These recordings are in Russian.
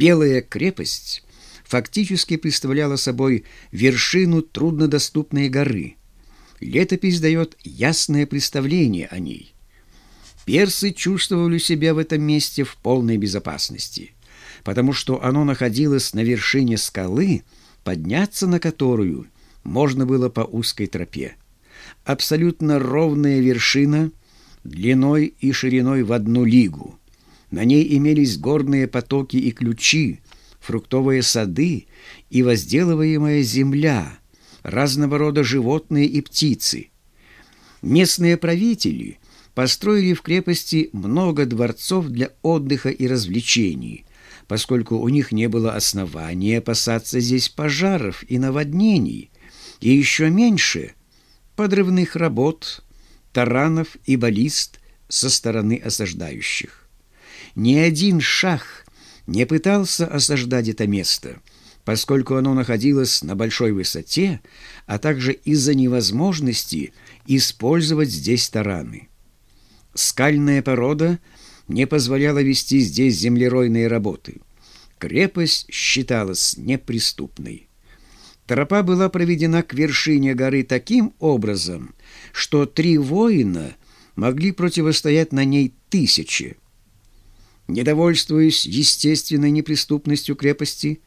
Белая крепость фактически представляла собой вершину труднодоступной горы. Летопись дает ясное представление о ней. Персы чувствовали себя в этом месте в полной безопасности, потому что оно находилось на вершине скалы, подняться на которую можно было по узкой тропе. Абсолютно ровная вершина, длиной и шириной в одну лигу. На ней имелись горные потоки и ключи, фруктовые сады и возделываемая земля, разного рода животные и птицы. Местные правители построили в крепости много дворцов для отдыха и развлечений, поскольку у них не было основания опасаться здесь пожаров и наводнений, и еще меньше подрывных работ, таранов и баллист со стороны осаждающих. Ни один шах не пытался осаждать это место, поскольку оно находилось на большой высоте, а также из-за невозможности использовать здесь тараны. Скальная порода не позволяла вести здесь землеройные работы. Крепость считалась неприступной. Тропа была проведена к вершине горы таким образом, что три воина могли противостоять на ней тысячи. Недовольствуясь естественной неприступностью крепости,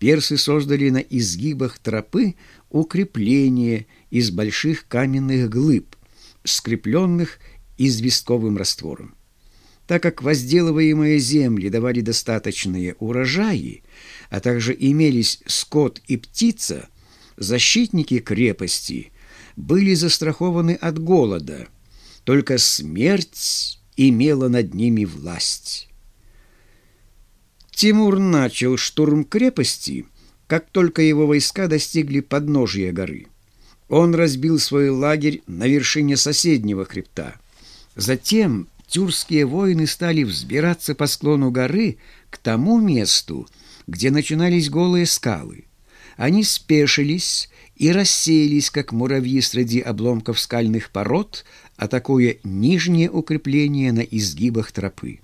персы создали на изгибах тропы укрепления из больших каменных глыб, скрепленных известковым раствором. Так как возделываемые земли давали достаточные урожаи, а также имелись скот и птица, защитники крепости были застрахованы от голода, только смерть имела над ними власть. Тимур начал штурм крепости, как только его войска достигли подножия горы. Он разбил свой лагерь на вершине соседнего хребта. Затем тюркские воины стали взбираться по склону горы к тому месту, где начинались голые скалы. Они спешились и рассеялись, как муравьи среди обломков скальных пород, атакуя нижние укрепления на изгибах тропы.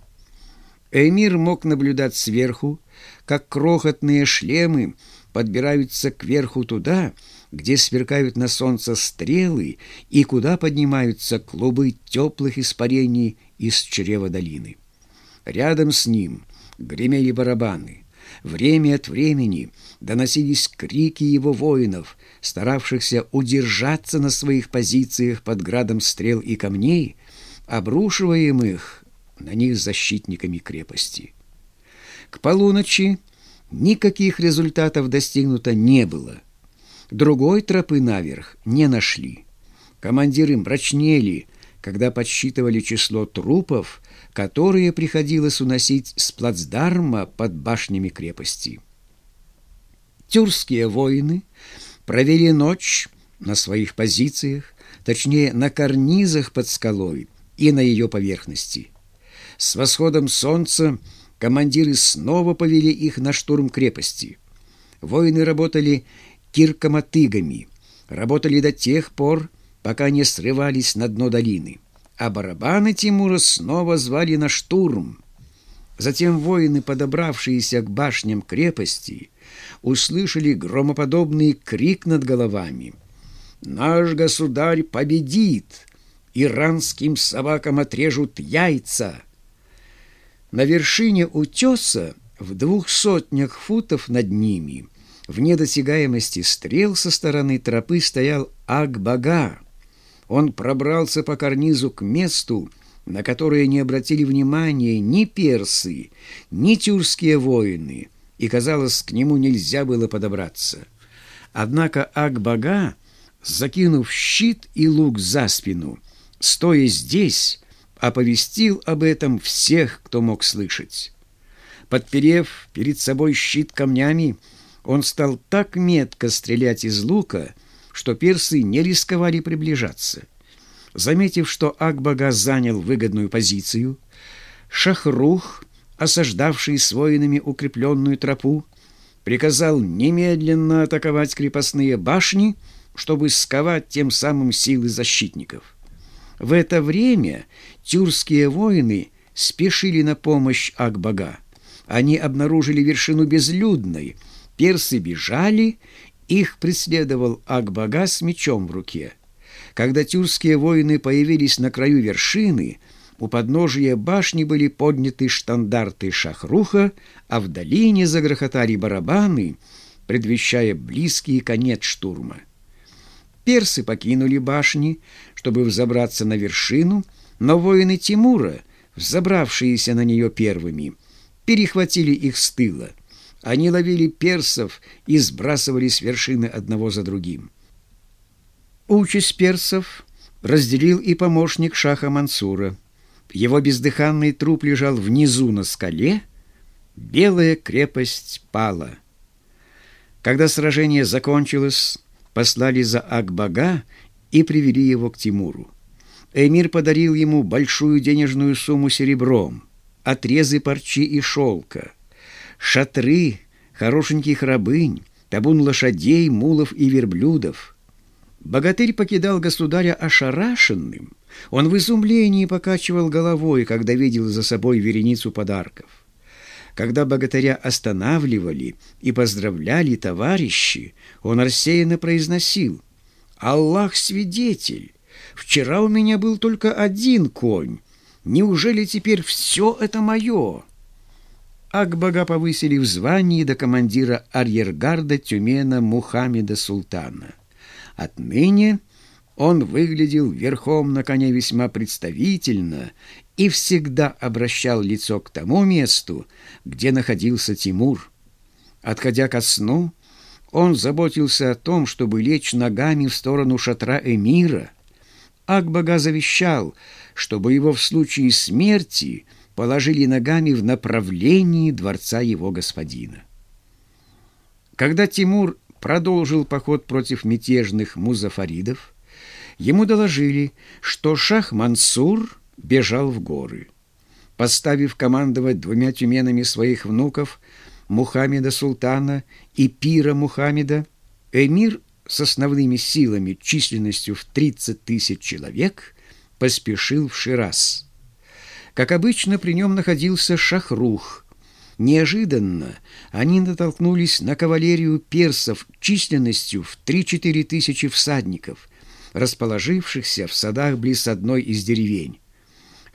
Эмир мог наблюдать сверху, как крохотные шлемы подбираются кверху туда, где сверкают на солнце стрелы и куда поднимаются клубы теплых испарений из чрева долины. Рядом с ним гремели барабаны. Время от времени доносились крики его воинов, старавшихся удержаться на своих позициях под градом стрел и камней, обрушиваемых на них защитниками крепости. К полуночи никаких результатов достигнуто не было. Другой тропы наверх не нашли. Командиры мрачнели, когда подсчитывали число трупов, которые приходилось уносить с плацдарма под башнями крепости. Тюркские воины провели ночь на своих позициях, точнее, на карнизах под скалой и на ее поверхности. С восходом солнца командиры снова повели их на штурм крепости. Воины работали киркомотыгами, работали до тех пор, пока не срывались на дно долины, а барабаны Тимура снова звали на штурм. Затем воины, подобравшиеся к башням крепости, услышали громоподобный крик над головами. «Наш государь победит! Иранским собакам отрежут яйца!» На вершине утеса, в двух сотнях футов над ними, в недосягаемости стрел со стороны тропы стоял Акбага. Он пробрался по карнизу к месту, на которое не обратили внимания ни персы, ни тюркские воины, и, казалось, к нему нельзя было подобраться. Однако Акбага, закинув щит и лук за спину, стоя здесь, оповестил об этом всех, кто мог слышать. Подперев перед собой щит камнями, он стал так метко стрелять из лука, что персы не рисковали приближаться. Заметив, что Акбага занял выгодную позицию, Шахрух, осаждавший с воинами укрепленную тропу, приказал немедленно атаковать крепостные башни, чтобы сковать тем самым силы защитников. В это время тюркские воины спешили на помощь Акбага. они обнаружили вершину безлюдной. Персы бежали, их преследовал Акбага с мечом в руке. Когда тюркские воины появились на краю вершины, у подножия башни были подняты штандарты Шахруха, а в долине загрохотали барабаны, предвещая близкий конец штурма. Персы покинули башни, чтобы взобраться на вершину, но воины Тимура, взобравшиеся на нее первыми, перехватили их с тыла. Они ловили персов и сбрасывали с вершины одного за другим. Участь персов разделил и помощник шаха Мансура. Его бездыханный труп лежал внизу на скале, белая крепость пала. Когда сражение закончилось, послали за Акбага и привели его к Тимуру. Эмир подарил ему большую денежную сумму серебром, отрезы парчи и шелка, шатры, хорошеньких рабынь, табун лошадей, мулов и верблюдов. Богатырь покидал государя ошарашенным. Он в изумлении покачивал головой, когда видел за собой вереницу подарков. Когда богатыря останавливали и поздравляли товарищи, он рассеянно произносил «Аллах свидетель! Вчера у меня был только один конь. Неужели теперь все это мое?» Акбага повысили в звании до командира арьергарда Тюмена Мухаммеда Султана. Отныне он выглядел верхом на коне весьма представительно и всегда обращал лицо к тому месту, где находился Тимур. Отходя ко сну, он заботился о том, чтобы лечь ногами в сторону шатра эмира. Акбага завещал, чтобы его в случае смерти положили ногами в направлении дворца его господина. Когда Тимур продолжил поход против мятежных музафаридов, ему доложили, что шах Мансур бежал в горы. Поставив командовать двумя тюменами своих внуков, Мухаммеда Султана и Пира Мухаммеда, эмир с основными силами численностью в 30 тысяч человек поспешил в Шираз. Как обычно, при нем находился Шахрух. Неожиданно они натолкнулись на кавалерию персов численностью в 3-4 тысячи всадников, расположившихся в садах близ одной из деревень.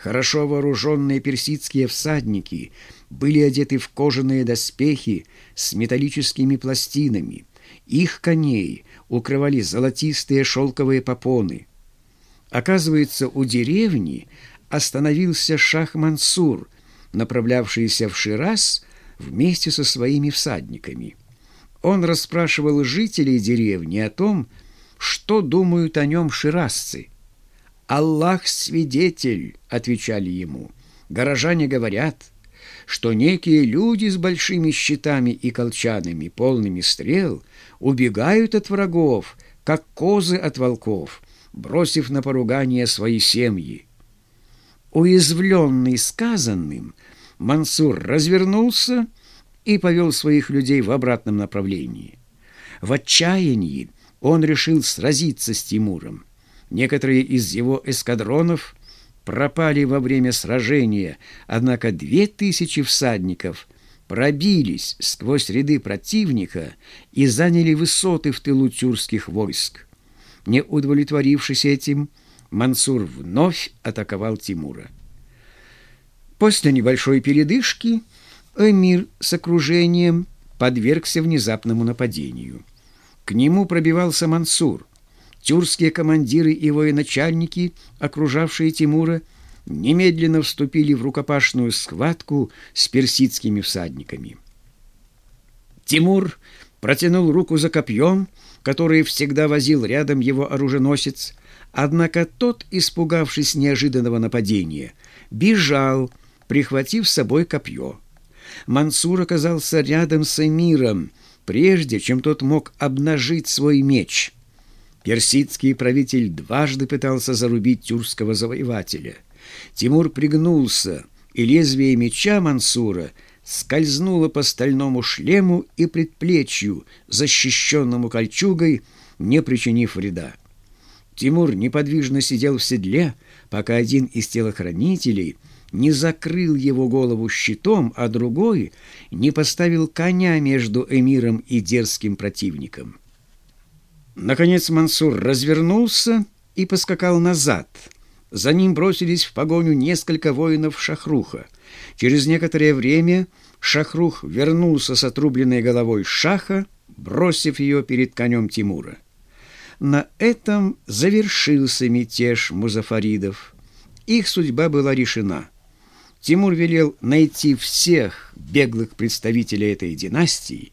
Хорошо вооруженные персидские всадники были одеты в кожаные доспехи с металлическими пластинами. Их коней укрывали золотистые шелковые попоны. Оказывается, у деревни остановился шах Мансур, направлявшийся в Шираз вместе со своими всадниками. Он расспрашивал жителей деревни о том, что думают о нем ширазцы – «Аллах свидетель», — отвечали ему. Горожане говорят, что некие люди с большими щитами и колчанами, полными стрел, убегают от врагов, как козы от волков, бросив на поругание свои семьи. Уязвленный сказанным, Мансур развернулся и повел своих людей в обратном направлении. В отчаянии он решил сразиться с Тимуром. Некоторые из его эскадронов пропали во время сражения, однако две тысячи всадников пробились сквозь ряды противника и заняли высоты в тылу тюркских войск. Не удовлетворившись этим, Мансур вновь атаковал Тимура. После небольшой передышки эмир с окружением подвергся внезапному нападению. К нему пробивался Мансур – Тюркские командиры и военачальники, окружавшие Тимура, немедленно вступили в рукопашную схватку с персидскими всадниками. Тимур протянул руку за копьем, который всегда возил рядом его оруженосец, однако тот, испугавшись неожиданного нападения, бежал, прихватив с собой копье. Мансур оказался рядом с эмиром, прежде чем тот мог обнажить свой меч — Персидский правитель дважды пытался зарубить тюркского завоевателя. Тимур пригнулся, и лезвие меча Мансура скользнуло по стальному шлему и предплечью, защищенному кольчугой, не причинив вреда. Тимур неподвижно сидел в седле, пока один из телохранителей не закрыл его голову щитом, а другой не поставил коня между эмиром и дерзким противником. Наконец Мансур развернулся и поскакал назад. За ним бросились в погоню несколько воинов Шахруха. Через некоторое время Шахрух вернулся с отрубленной головой Шаха, бросив ее перед конем Тимура. На этом завершился мятеж музафаридов. Их судьба была решена. Тимур велел найти всех беглых представителей этой династии,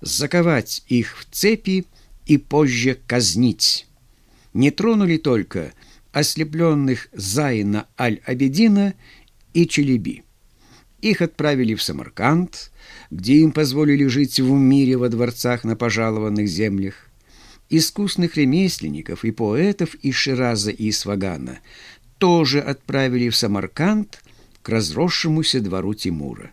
заковать их в цепи и позже казнить. Не тронули только ослепленных Зайна Аль-Абедина и Челеби. Их отправили в Самарканд, где им позволили жить в мире во дворцах на пожалованных землях. Искусных ремесленников и поэтов из Шираза и Исфагана тоже отправили в Самарканд к разросшемуся двору Тимура.